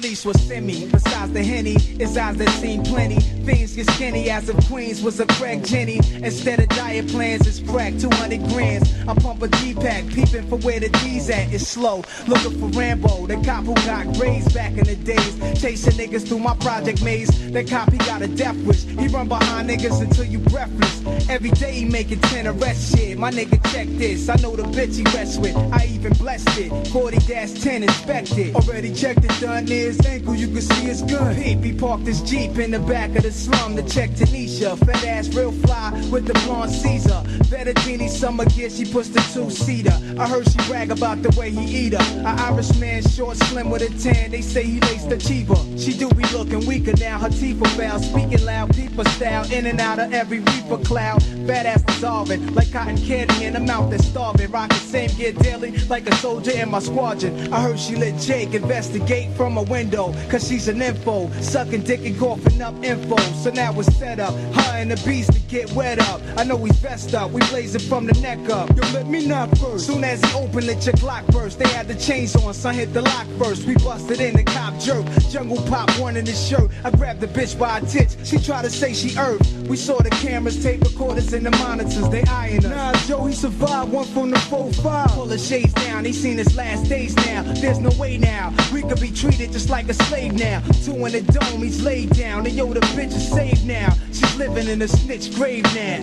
release was semi. Besides the henny, it's eyes that seen plenty. Things get skinny as if Queens was a crack Jenny. Instead of diet plans, it's crack 200 grams. I pump a D pack, peeping for where the D's at. It's slow, looking for Rambo, the cop who got grazed back in the days. Chasing niggas through my project maze. That cop, he got a death wish. He run behind niggas until you breathless. Every day he making 10 arrest shit. My nigga check this. I know the bitch he rests with. I even blessed it. 40 gas 10 inspected. Already checked it, done near his ankle. You can see his gun. He parked his Jeep in the back of the slum to check Tanisha. Fat ass, real fly with the blonde Caesar. Fettuccine summer gear, she puts the two seater. I heard she brag about the way he eat her. An Irish man, short, slim with a tan. They say he laced the cheaper. She do be looking weaker now. Her teeth are foul. Speaking loud, people style. In and out of every reaper cloud. Badass dissolving like cotton candy in a mouth that's starving. Rockin' same gear daily like a soldier in my squadron. I heard she let Jake investigate from a window. Cause she's an info. Sucking dick and coughing up info. So now it's set up. Her and the beast to get wet up. I know he's vest up. We blazing from the neck up. Yo, let me knock first. Soon as he opened it, your Glock burst. They had the chains on. Son hit the lock first. We busted in the cop jerk. Jungle pop one in his shirt. I grabbed the bitch by her tits. She tried to say she earth. We saw the cameras, tape recorders, and the monitors. They eyeing us. Nah, Joe, he survived. One from the 4-5. Pull the shades down. He seen his last days now. There's no way now. We could be treated just like a slave now. Two in the dome, he's laid down. And yo, the bitch is saved now. She's living in a snitch grave now.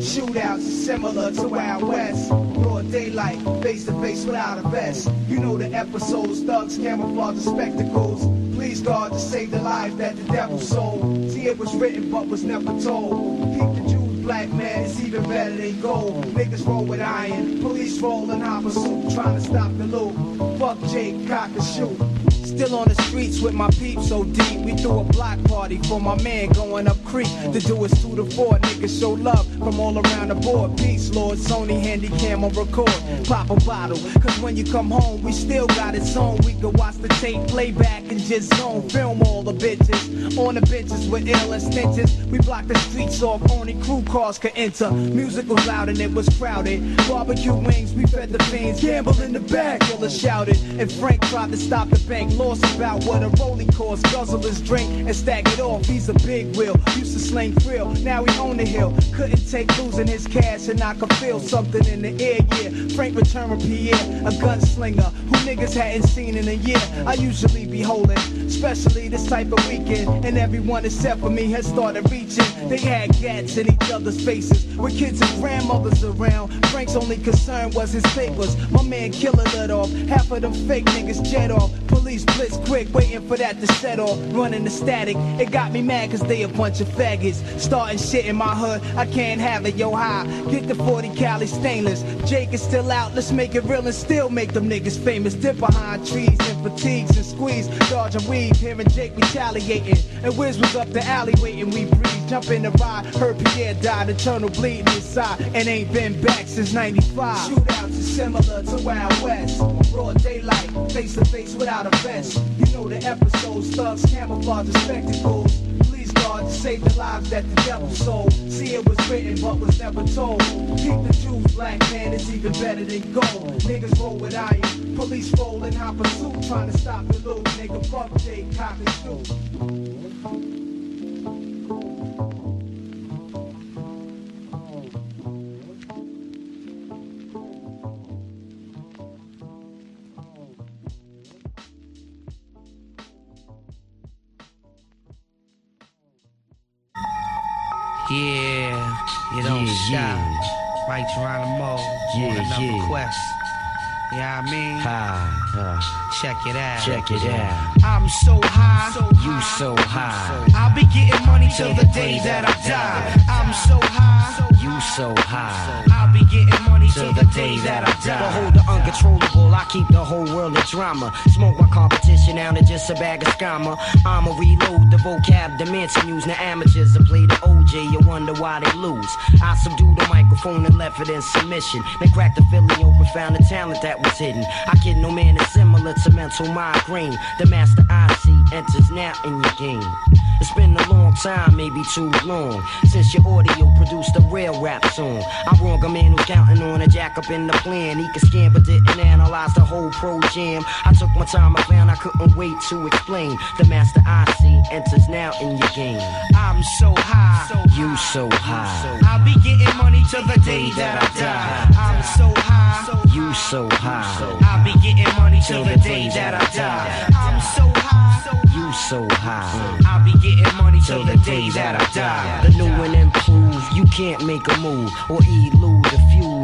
Shootouts similar to Wild West. Broad daylight, face to face without a vest. You know the episodes, thugs, camouflage, and spectacles. Please God to save the life that the devil sold. See, it was written but was never told. Keep the Jews, black man, it's even better than gold. Niggas roll with iron, police roll in hot pursuit, trying to stop the loot. Fuck Jake, cock and shoot. Still on the streets with my peeps so deep. We threw a block party for my man going up creek. To do is two to four. Niggas show love from all around the board. Peace, Lord. Sony Handycam on record. Pop a bottle. Cause when you come home, we still got it on. We can watch the tape playback and just zone. Film all the bitches. On the benches with ill stenches. We block the streets off. Only crew cars could enter. Music was loud and it was crowded. Barbecue wings, we fed the fiends. Gamble in the back. Killer shouted. And Frank tried to stop the bank lost about what a rolling course. Guzzle his drink and stack it off. He's a big wheel. Used to sling frill, Now he on the hill. Couldn't take losing his cash and I could feel something in the air. Yeah, Frank returned with Pierre, a gunslinger who niggas hadn't seen in a year. I usually be holding, especially this type of weekend. And everyone except for me has started reaching. They had gats in each other's faces with kids and grandmothers around. Frank's only concern was his papers. My man Killer it off. Half of them fake niggas jet off. Police blitz quick, waiting for that to set off. Running the static, it got me mad cause they a bunch of faggots. Starting shit in my hood, I can't have it, yo high. Get the 40 Cali stainless. Jake is still out, let's make it real and still make them niggas famous. Dip behind trees and fatigues and squeeze. Dodge and weave, hearing Jake retaliating. And Wiz was up the alley waiting, we breathe. Jump in the ride, heard Pierre died, eternal bleeding inside. And ain't been back since 95. Shootouts is similar to Wild West. Broad daylight, face to face without a vest. You know the episodes, thugs, camouflage, and spectacles. God to save the lives that the devil sold. See it was written but was never told. Keep the Jews, black man, it's even better than gold. Niggas roll with iron, police roll in hot pursuit, trying to stop the loot. Nigga, fuck Jay, cop and shoot. You know what I mean? Uh, Check it out. check it out. I'm so high. You so high. I'll be getting money till the day that I die. I'm so high. You so high. I'll be getting money till the day that I die. Behold the uncontrollable, I keep the whole world of drama. Smoke my competition out of just a bag of scammer. I'ma reload the vocab dimension using the amateurs to play the OJ. You wonder why they lose. I subdued the microphone and left it in submission. Then cracked the Philly open, found the talent that was hidden. I kid no man is similar to mental migraine. The master I see enters now in your game. It's been a long time, maybe too long, since your audio produced a real rap song. I'm wrong, a man who's counting on a jack up in the plan. He could scan but didn't analyze the whole pro jam. I took my time, I found I couldn't wait to explain. The master I see enters now in your game. I'm so high. You so high. I'll be getting money till the day that I die. I'm so high. You so high. I'll be getting money till the day that I die. I'm so high. You so high. I'll be getting money till the day that I die. The new and improved, you can't make a move or elude the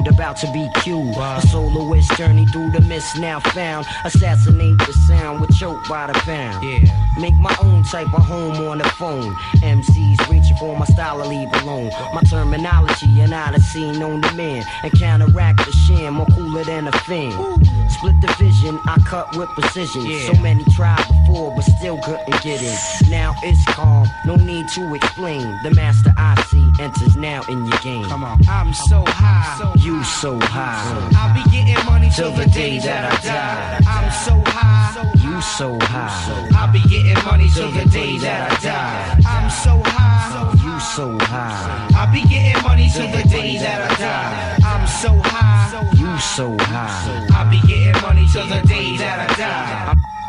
about to be cued. A soloist journey through the mist now found. Assassinate the sound with choke by the pound. Yeah. Make my own type of home on the phone. MCs reaching for my style to leave alone. My terminology and odyssey known to men. And counteract the sham, more cooler than a fin. Split the vision, I cut with precision. Yeah. So many tried before, but still couldn't get in. Now it's calm, no need to explain. The master I see enters now in your game. Come on. I'm so high. You so high, I'll be getting money till the day that I die. I'm so high. you so high, I'll be getting money till the day that I die. I'm so high. you so high, I'll be getting money till the day that I die. I'm so high. you so high. I'll be getting money till the day that I die.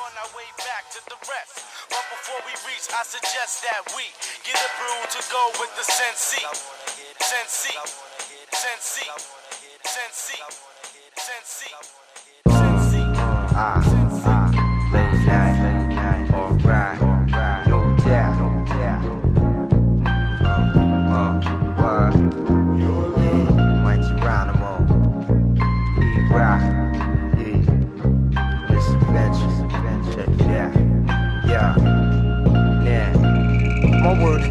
On our way back to the rest. But before we reach, I suggest that we get a brew to go with the Sensi. Sensi. Sensi. Sensi. Sensi.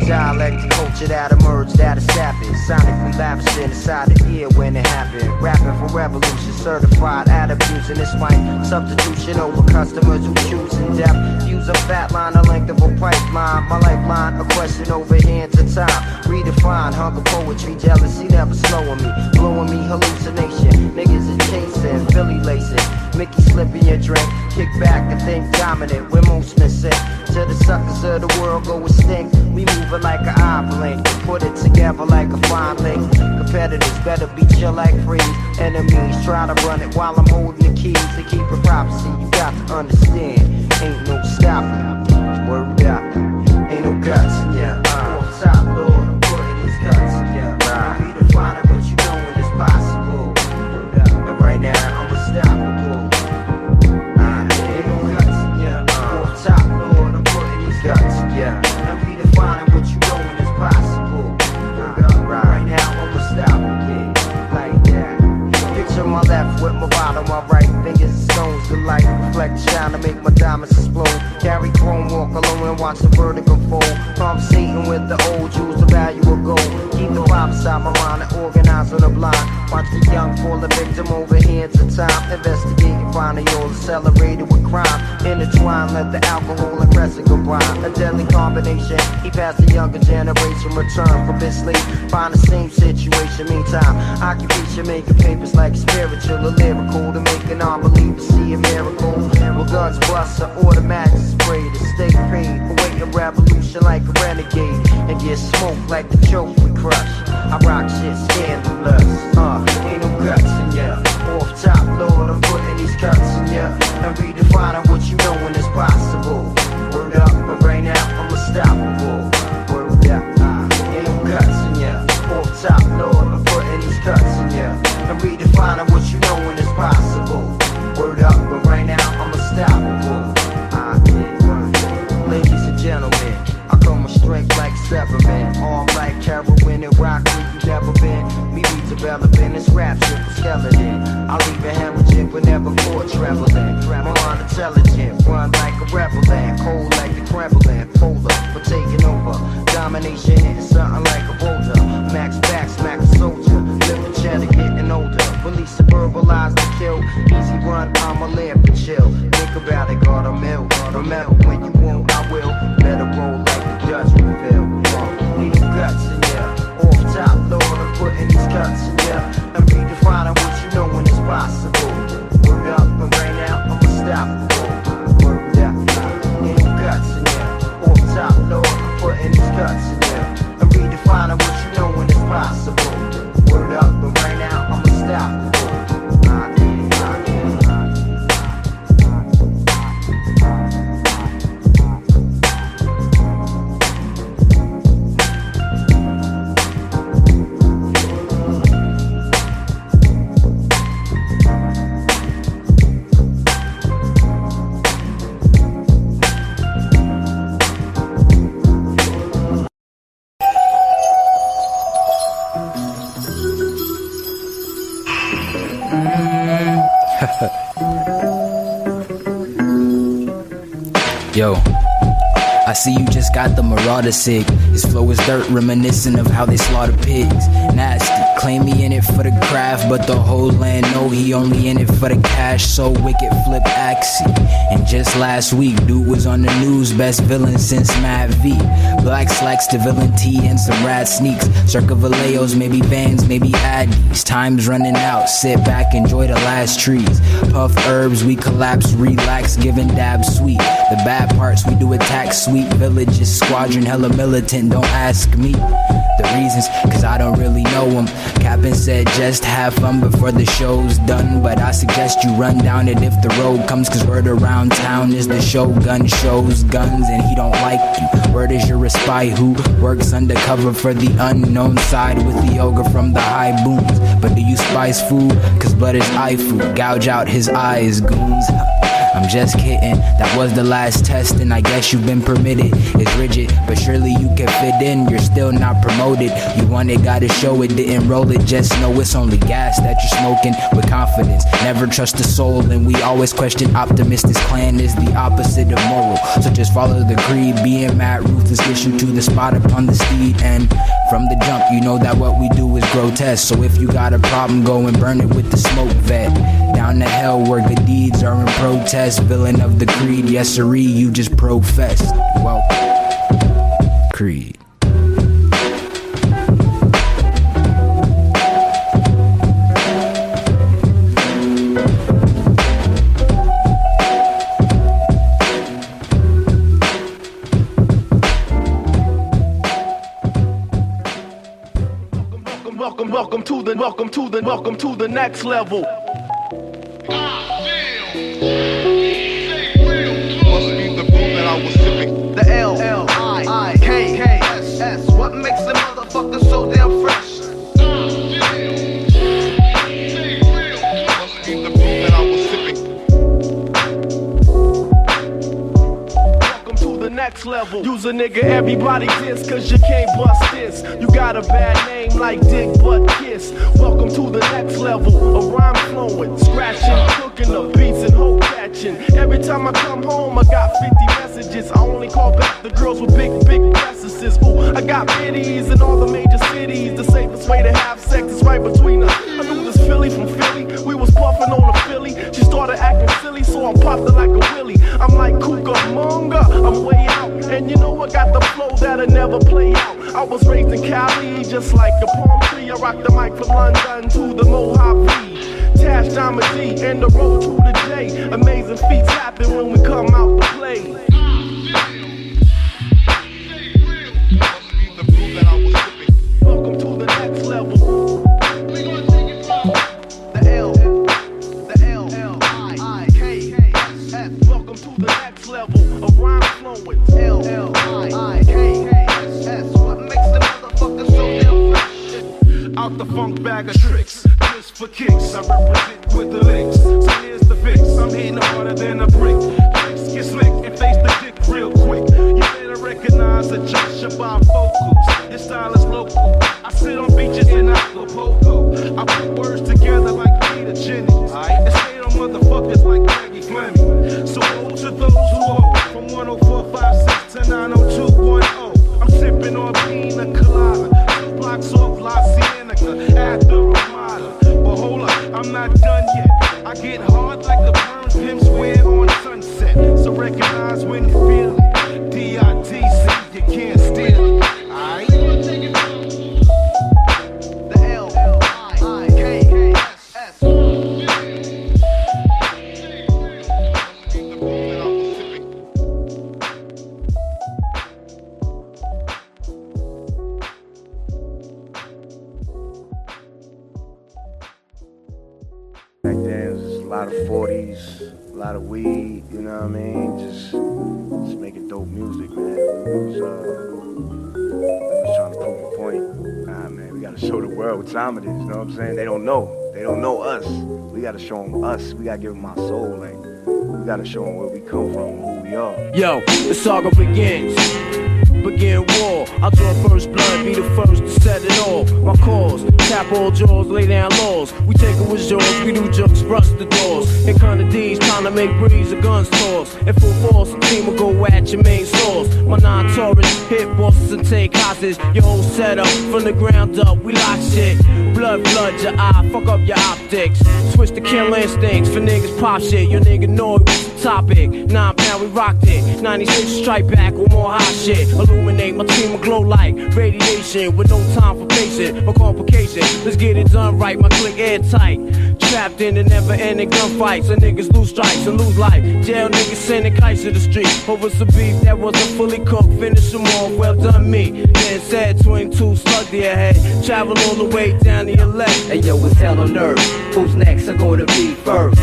Dialect, the culture that emerged out of sapping. Sonically lavishing inside the ear when it happened. Rapping for revolution, certified at abusing this mic. Substitution over customers who choose in depth. Use a fat line, the length of a pipeline. My lifeline, a question over hands of time. Redefine hunger, poetry, jealousy never slowing me. Blowing me hallucination. Niggas is chasing, Philly lacing. Mickey slipping your drink. Kick back and think dominant. We're most missing. To the suckers of the world go extinct. We moving like an eye. Put it together like a fine. Competitors better be chill like free. Enemies try to run it while I'm holding the keys to keep it prophecy. You got to understand. Ain't no stopping. Word up. Ain't no guts. Yeah. Reflect, shine to make my diamonds explode. Carry chrome, walk alone and watch the vertical fold. Conversating with the old Jews, the value of gold. Vibe inside my mind and organize on the blind. Watch the young fall a victim over hands of time. Investigating, finding all accelerated with crime. Intertwine, let the alcohol and resin combine. A deadly combination. He passed the younger generation, return from his sleep. Find the same situation, meantime. Occupation making papers like spiritual or lyrical to make an unbeliever see a miracle. With guns bust, or automatics spray to stay paid. Awaiting revolution like a renegade. And get smoked like the joke we crush. I rock shit scandalous. Uh, ain't no guts in ya. Off top, Lord, I'm putting these cuts in ya. And redefining be developing this rap shit for skeleton. I leave a hemorrhaging but never for traveling. More unintelligent, run like a rebel and cold like the Kremlin. Polar for taking over. Domination hitting something like a boulder. Max back, smack a soldier. Cheddar, getting older. Release to verbalize the kill. Easy run, I'm a lamp and chill. Think about it, God, I'm ill. Remember when you won't, I will. Better roll like the Dutch reveal. Putting these cuts what I see you just got the Marauder sig. His flow is dirt, reminiscent of how they slaughter pigs. Nasty, claim he in it for the craft, but the whole land know he only in it for the cash. So wicked, flip axie. And just last week, dude was on the news, best villain since Mad V. Black slacks to villain T and some rad sneaks. Circa Valeos, maybe Vans, maybe Addies. Time's running out, sit back, enjoy the last trees. Puff herbs, we collapse, relax, giving dabs sweet. The bad parts, we do attack sweet villages, squadron hella militant, don't ask me. The reasons, cause I don't really know them. Captain said just have fun before the show's done. But I suggest you run down it if the road comes, cause word around town is the shogun shows guns and he don't like you. Word is you're a spy who works undercover for the unknown side with the yoga from the high booms. But do you spice food? Cause blood is eye food. Gouge out his eyes, goons. I'm just kidding. That was the last test, and I guess you've been permitted. It's rigid, but surely you can fit in. You're still not promoted. You want it, gotta show it. Didn't roll it, just know it's only gas that you're smoking with confidence. Never trust the soul, and we always question optimists. This clan is the opposite of moral. So just follow the creed. Being mad, ruthless, you to the spot upon the steed. And from the jump, you know that what we do is grotesque. So if you got a problem, go and burn it with the smoke vet. Down to hell where good deeds are in protest. Villain of the creed, yes sirree, you just professed. Well, creed. Welcome, welcome, welcome to the welcome to the welcome to the next level. Next level. Use a nigga everybody diss cause you can't bust this. You got a bad name like Dick Butt Kiss. Welcome to the next level. A rhyme flowing, scratching, cooking the beats and hoe catching. Every time I come home, I got 50 messages. I only call back the girls with big, big breasts. Ooh, I got biddies in all the major cities. The safest way to have sex is right between us. I knew this Philly from Philly. We was puffing on a Philly. She started acting silly, so I popped her like a willy. I'm like Cucamonga, I'm way out. And you know I got the flow that'll never play out. I was raised in Cali, just like a palm tree. I rock the mic from London to the Mojave. Tash Diamond D and the road to the J. Amazing feats happen when we come out to play. Lot of 40s, a lot of weed, you know what I mean? Just, just making dope music, man. Uh, we was trying to prove a point. Nah, man, we gotta show the world what time it is, you know what I'm saying? They don't know. They don't know us. We gotta show them us. We gotta give them our soul, like, we gotta show them where we come from, who we are. Yo, the saga begins. Begin war. I'll draw first blood, be the first to set it off. My cause, tap all jaws, lay down laws. We take it with jaws, we do jokes, rust the doors. Here come the D's, trying to make breeze, the gun stores. In full force, the team will go at your main source. My non Taurus hit bosses and take hostage. Your whole setup from the ground up, we lock shit. Blood, blood, your eye, fuck up your optics. Switch the kill instincts for niggas pop shit. Your nigga know it was the topic. Nine pound, we rocked it. 96 strike back with more hot shit. Illuminate my team will glow like radiation with no time for patient or complication. Let's get it done right, my click airtight. Trapped in the never ending gunfights. So niggas lose strikes and lose life. Jail niggas sending kites to the street. Over some beef that wasn't fully cooked. Finish them off, well done me. Then said 22 slug to your head. Travel all the way down your left. Hey yo, it's hell on earth. Who's next are gonna be first?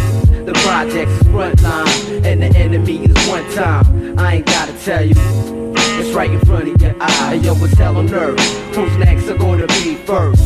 The project's frontline, and the enemy is one time. I ain't gotta tell you. It's right in front of your eye. Hey, yo, it's hell on earth. Who's next are gonna be first?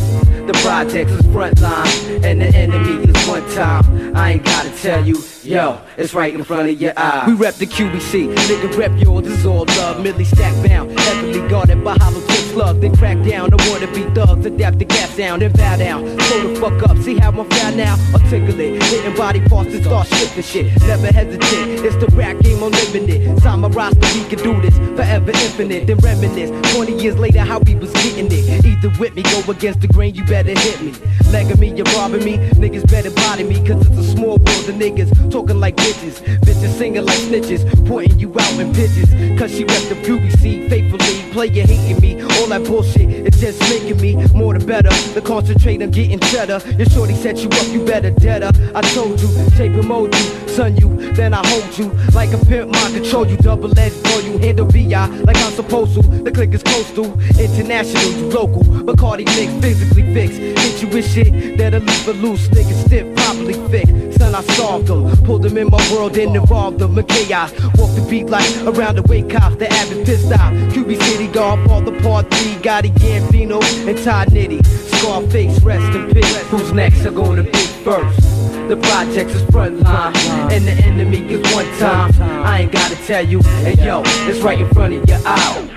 The projects is frontline, and the enemy is one time. I ain't gotta tell you. Yo, it's right in front of your eye. We rep the QBC, nigga rep yours, is all love. Millie stack bound, heavily guarded by hollow tip slugs. They crack down, the wanna be thugs, adapt the gas down, then bow down. Slow the fuck up, see how I'm found now? Articulate, hitting body parts to start shifting shit. Never hesitate, it's the rap game unlimited. Time roster, we can do this forever infinite. Then reminisce, 20 years later, how we was getting it. Either with me, go against the grain, you better hit me. Legging me, you're robbing me, niggas better body me, cause it's a small world of niggas talking like bitches. Bitches singing like snitches, pointing you out in pitches. Cause she rep the QBC faithfully, player hating me. All that bullshit, it's just making me more the better. The concentrate on getting cheddar. Your shorty set you up, you better dead her. I told you, tape shape emoji, son you, then I hold you. Like a pimp, mind control you, double edged boy, you handle VI like I'm supposed to. The click is coastal, international, you local. Bacardi mix, physically fixed. Hit you with shit that'll leave a loose nigga stiff, properly fixed. Son, I solved them, pulled them in my world and involved them in chaos. Walk the beat like around the wake cops, the avid pissed out. QB City Guard, for the part three, Gotti Gambino and Todd Nitty. Scarface, rest in peace. Who's next are gonna be first? The projects is front line, and the enemy is one time. I ain't gotta tell you, hey yo, it's right in front of your eye.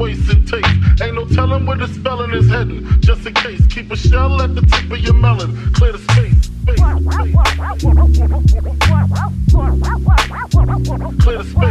Wasting taste. Ain't no telling where the spelling is heading. Just in case, keep a shell at the tip of your melon. Clear the space. space, space. Clear the. Space.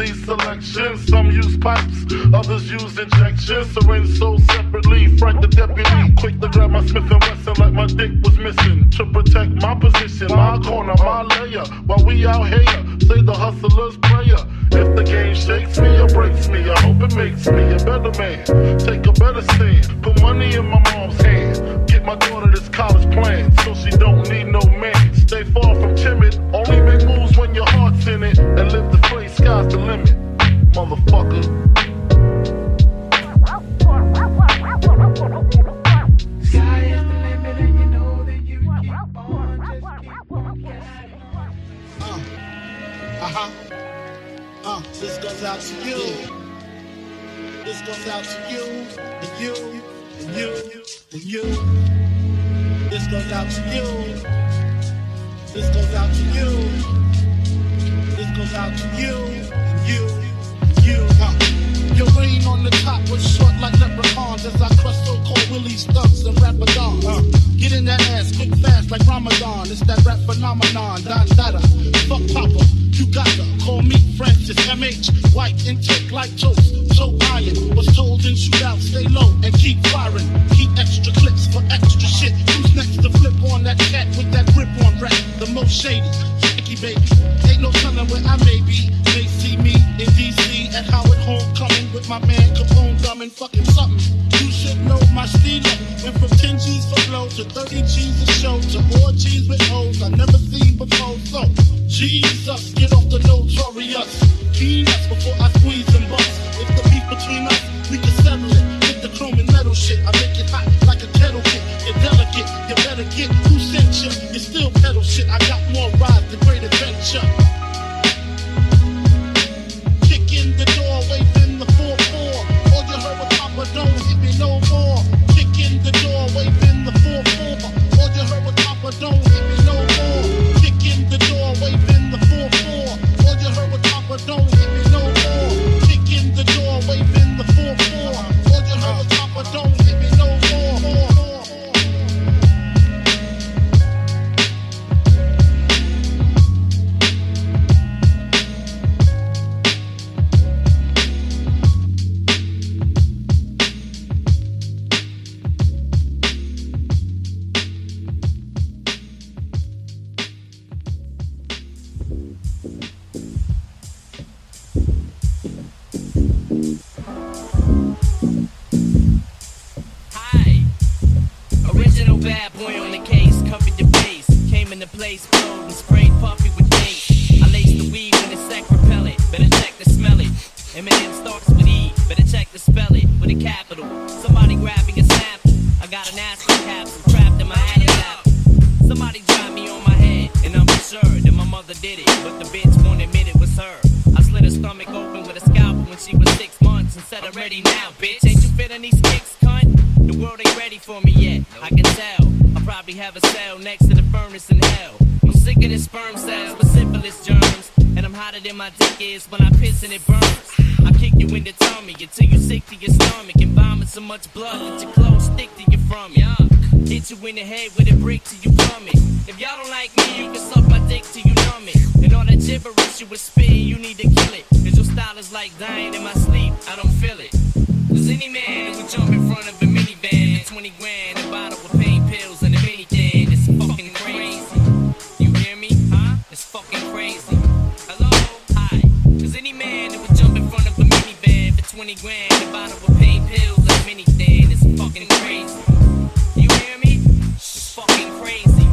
These selections. Some use pipes, others use injections. Syringe sold separately. Frank the deputy, quick to grab my Smith and Wesson like my dick was missing. To protect my position, my corner, my layer. While we out here, say the hustler's prayer. If the game shakes me or breaks me, I hope it makes me a better man. Take a better stand. Put money in my mom's hand. Get my daughter this college plan so she don't out to you. This goes out to you. This goes out to you, and you, and you. Uh. Your reign on the top was short like leprechauns as I crush so-called Willie stunts and Rapadon. Uh, get in that ass quick fast like Ramadan. It's that rap phenomenon. Don Dada, fuck Papa, you gotta call me Francis MH. White intake like toast. So iron was told in shootout, stay low and keep firing. Keep extra clips for extra shady, shaky baby. Ain't no telling where I may be. They see me in DC at Howard Homecoming with my man Capone dumbing fucking something. You should know my stilo. Went from 10 G's for flow to 30 G's a show to more G's with O's I never seen before. So, Jesus, get off the notorious. Peanuts before I squeeze and bust. If the beef between us, we can settle it. With the chrome and metal shit, I make it hot like a kettle kit. You're delicate, you better get who sent you. Pedal shit. I got more rides, the great adventure. A capital. Somebody grabbing a sample. I got an acid capsule trapped in my Adam's apple. Somebody dropped me on my head, and I'm sure that my mother did it, but the bitch won't admit it was her. I slit her stomach open with a scalpel when she was six months and said, I'm ready now, bitch. Ain't you feeling these kicks, cunt? The world ain't ready for me yet, I can tell. I probably have a cell next to the furnace in hell. I'm sick of this sperm cells with syphilis germs. And I'm hotter than my dick is when I piss and it burns. I kick you in the tummy until you sick to your so much blood that your clothes stick to you from Yuck. Hit you in the head with a brick till you plummet. If y'all don't like me, you can suck my dick till you numb it. And all that gibberish you was spitting, you need to kill it. Cause your style is like dying in my sleep, I don't feel it. Cause any man who would jump in front of a minivan for 20 grand, 20 grand, a bottle of pain pills and a minivan, it's fucking crazy. You hear me? It's fucking crazy.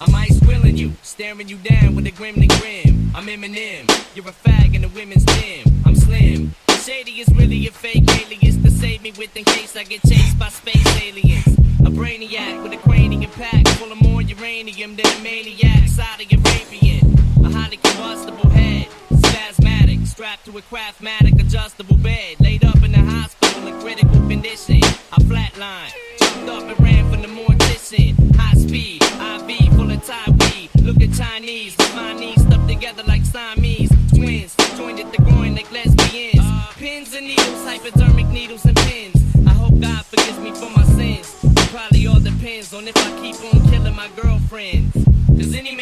I'm ice grilling you, staring you down with a grim and grim. I'm Eminem, you're a fag in the women's gym. I'm slim. Shady is really a fake alias to save me with in case I get chased by space aliens. A brainiac with a cranium pack full of more uranium than a maniac. Saudi Arabian, a highly combustible head, spasmatic, strapped to a craftmatic adjustable bed, laid up in the hospital in critical condition. I flatline, jumped up and ran from the mortician. High speed, IV full of Thai weed. Look at Chinese, my knees stuck together like Siamese twins, joined at the groin like lesbians. Pins and needles, hypodermic needles and pins. I hope God forgives me for my sins. It probably all depends on if I keep on killing. my girlfriends. Cause any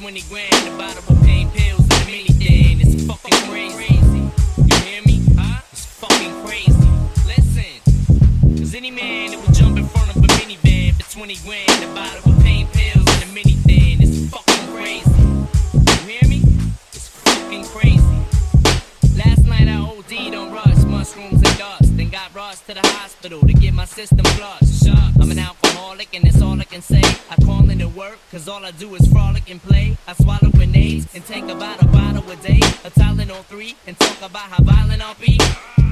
20 grand, the bottle of pain pills and a minivan. It's fucking crazy. You hear me? Huh? It's fucking crazy. Listen. Cause any man that would jump in front of a minivan for 20 grand, the bottle to the hospital to get my system flushed. I'm an alcoholic and that's all I can say. I call into work, cause all I do is frolic and play. I swallow grenades and take about a bottle a day. A Tylenol 3 and talk about how violent I'll be.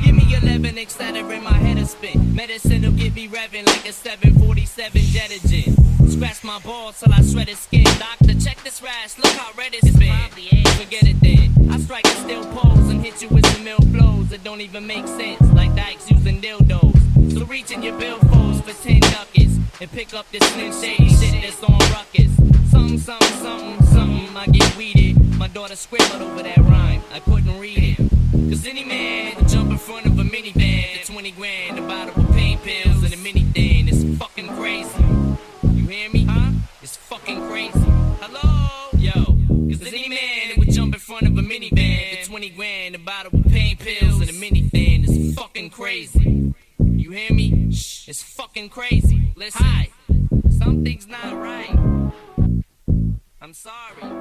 Give me 11 Excedrin in my head a spin. Medicine will get me revving like a 747 jet engine. Scratch my balls till I shred his skin. Doctor, check this rash, look how red it's been. Forget it then. I strike a still pose and hit you with some ill blows that don't even make sense. Like dykes using dildos. So reach in your billfolds for 10 ducats and pick up this slim shady shit that's on ruckus. Something, something, something, something. I get weeded. My daughter scribbled over that rhyme. I couldn't read it. Cause any man would jump in front of a minivan, 20 grand, a Fucking crazy. Listen, Hi. something's not right. I'm sorry.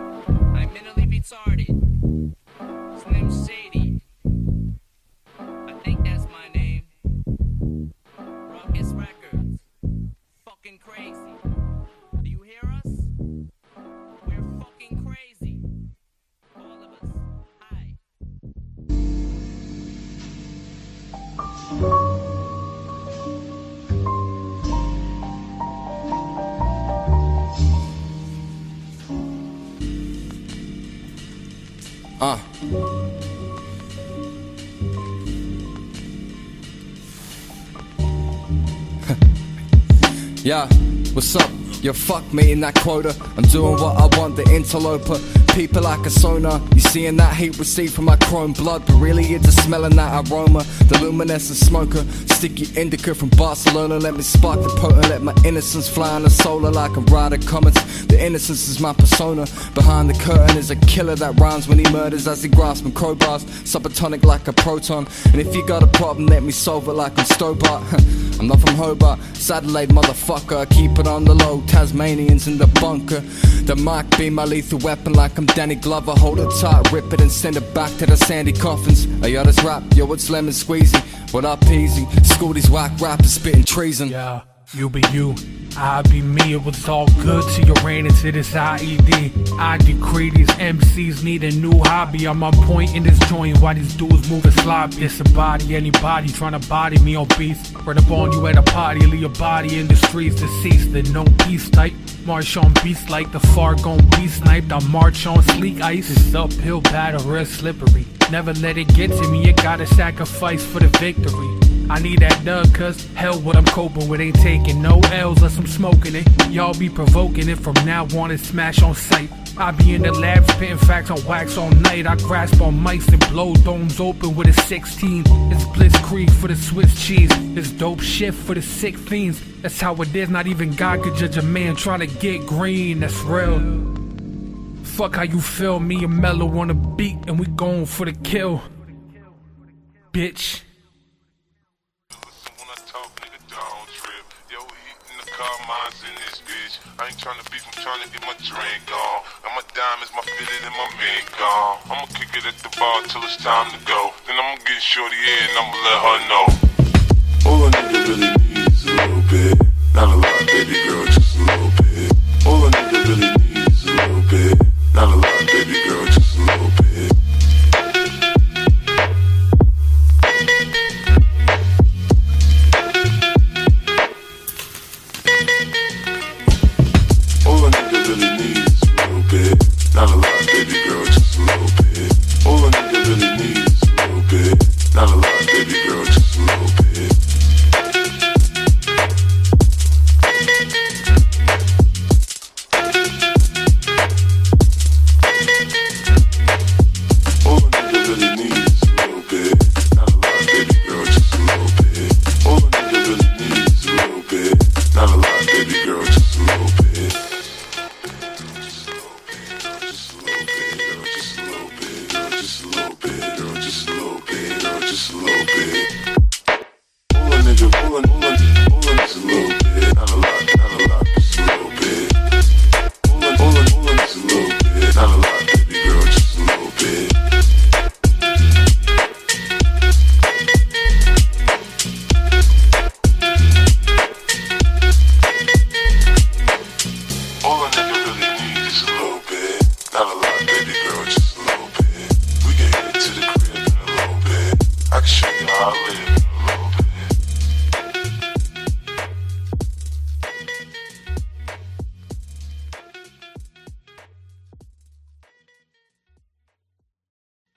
Uh. yeah, what's up? Yo, fuck me in that quota. I'm doing what I want, the interloper. People like a sonar. You seeing that heat received from my chrome blood, but really you're just smelling that aroma. The luminescent smoker. Sticky indica from Barcelona. Let me spark the potent. Let my innocence fly on the solar like a rider comets. The innocence is my persona. Behind the curtain is a killer that rhymes when he murders as he grasps my crowbars. Subatomic like a proton. And if you got a problem, let me solve it like I'm Stobart. I'm not from Hobart. Satellite motherfucker. Keep it on the low. Tasmanians in the bunker. The mic be my lethal weapon like I'm Danny Glover. Hold it tight, rip it and send it back to the sandy coffins. Hey, yo, this rap, yo, it's lemon squeezy. What up, easy? School these whack rappers spitting treason. Yeah, you be you. I be me, it was all good till you ran into this IED. I decree these MCs need a new hobby. I'm on point in this joint Why these dudes moving sloppy. It's a body, anybody trying to body me on beats. Run up on you at a party, leave your body in the streets, deceased. The no peace type. March on beast like the far gone be sniped. I march on sleek ice. It's uphill battle, real slippery. Never let it get to me, you gotta sacrifice for the victory. I need that dub, cause hell, what I'm coping with ain't taking no L's unless I'm smoking it. Y'all be provoking it from now on and smash on sight. I be in the lab spitting facts on wax all night. I grasp on mics and blow domes open with a 16. It's blitzkrieg for the Swiss cheese. It's dope shit for the sick fiends. That's how it is. Not even God could judge a man trying to get green. That's real. Fuck how you feel. Me and Mellow on the beat and we going for the kill. Bitch. I ain't tryna beef, I'm tryna get my drink on. And my diamonds, my fitted, and my mink on. I'ma kick it at the bar till it's time to go. Then I'ma get shorty in and I'ma let her know. All a nigga really needs is a little bit. Not a lot, baby girl, just a little bit. All a nigga really needs is a little bit. Not a lot,